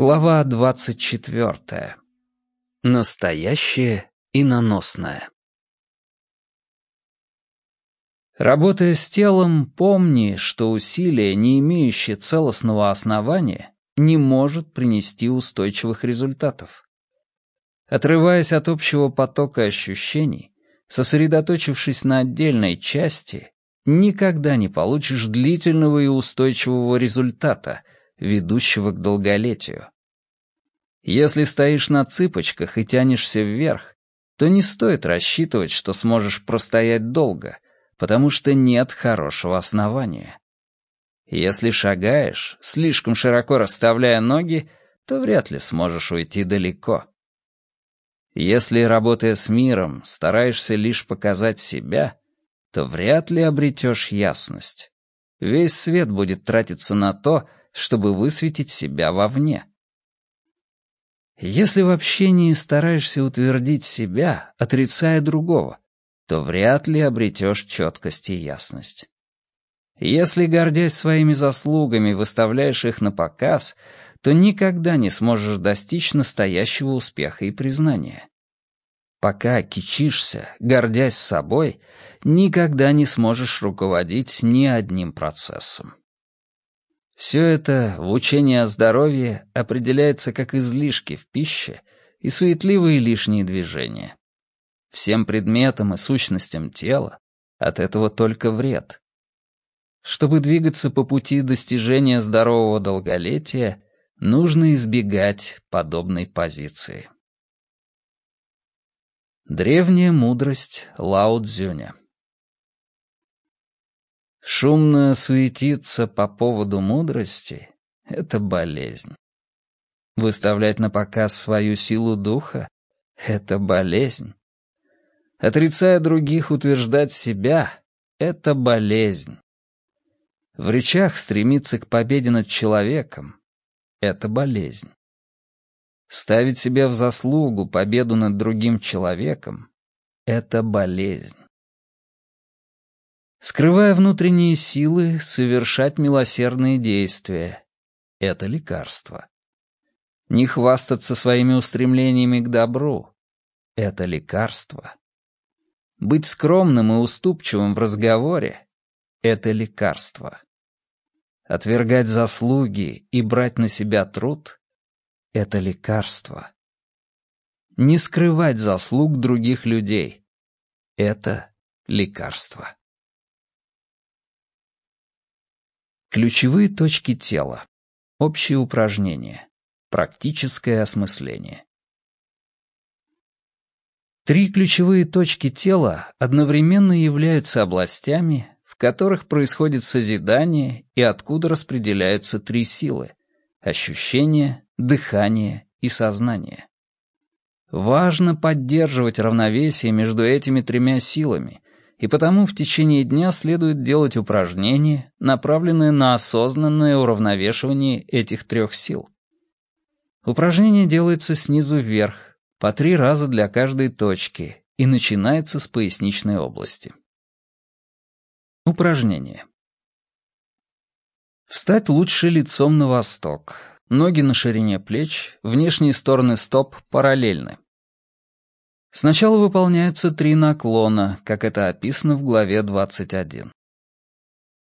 Глава двадцать четвертая. Настоящее и наносное. Работая с телом, помни, что усилие, не имеющее целостного основания, не может принести устойчивых результатов. Отрываясь от общего потока ощущений, сосредоточившись на отдельной части, никогда не получишь длительного и устойчивого результата — ведущего к долголетию. Если стоишь на цыпочках и тянешься вверх, то не стоит рассчитывать, что сможешь простоять долго, потому что нет хорошего основания. Если шагаешь, слишком широко расставляя ноги, то вряд ли сможешь уйти далеко. Если, работая с миром, стараешься лишь показать себя, то вряд ли обретешь ясность. Весь свет будет тратиться на то, чтобы высветить себя вовне. Если в общении стараешься утвердить себя, отрицая другого, то вряд ли обретешь четкость и ясность. Если, гордясь своими заслугами, выставляешь их на показ, то никогда не сможешь достичь настоящего успеха и признания. Пока кичишься, гордясь собой, никогда не сможешь руководить ни одним процессом. Все это в учении о здоровье определяется как излишки в пище и суетливые лишние движения. Всем предметам и сущностям тела от этого только вред. Чтобы двигаться по пути достижения здорового долголетия, нужно избегать подобной позиции. Древняя мудрость Лао Цзюня Шумно суетиться по поводу мудрости — это болезнь. Выставлять на показ свою силу духа — это болезнь. Отрицая других, утверждать себя — это болезнь. В речах стремиться к победе над человеком — это болезнь. Ставить себе в заслугу победу над другим человеком — это болезнь. Скрывая внутренние силы, совершать милосердные действия — это лекарство. Не хвастаться своими устремлениями к добру — это лекарство. Быть скромным и уступчивым в разговоре — это лекарство. Отвергать заслуги и брать на себя труд — это лекарство. Не скрывать заслуг других людей — это лекарство. Ключевые точки тела. Общие упражнения. Практическое осмысление. Три ключевые точки тела одновременно являются областями, в которых происходит созидание и откуда распределяются три силы — ощущение, дыхание и сознание. Важно поддерживать равновесие между этими тремя силами, и потому в течение дня следует делать упражнения, направленные на осознанное уравновешивание этих трех сил. Упражнение делается снизу вверх, по три раза для каждой точки, и начинается с поясничной области. Упражнение. Встать лучше лицом на восток, ноги на ширине плеч, внешние стороны стоп параллельны. Сначала выполняются три наклона, как это описано в главе 21.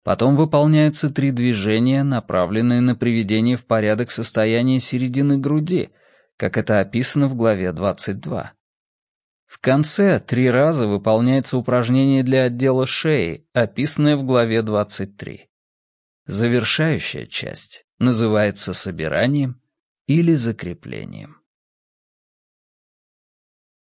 Потом выполняются три движения, направленные на приведение в порядок состояния середины груди, как это описано в главе 22. В конце три раза выполняется упражнение для отдела шеи, описанное в главе 23. Завершающая часть называется собиранием или закреплением.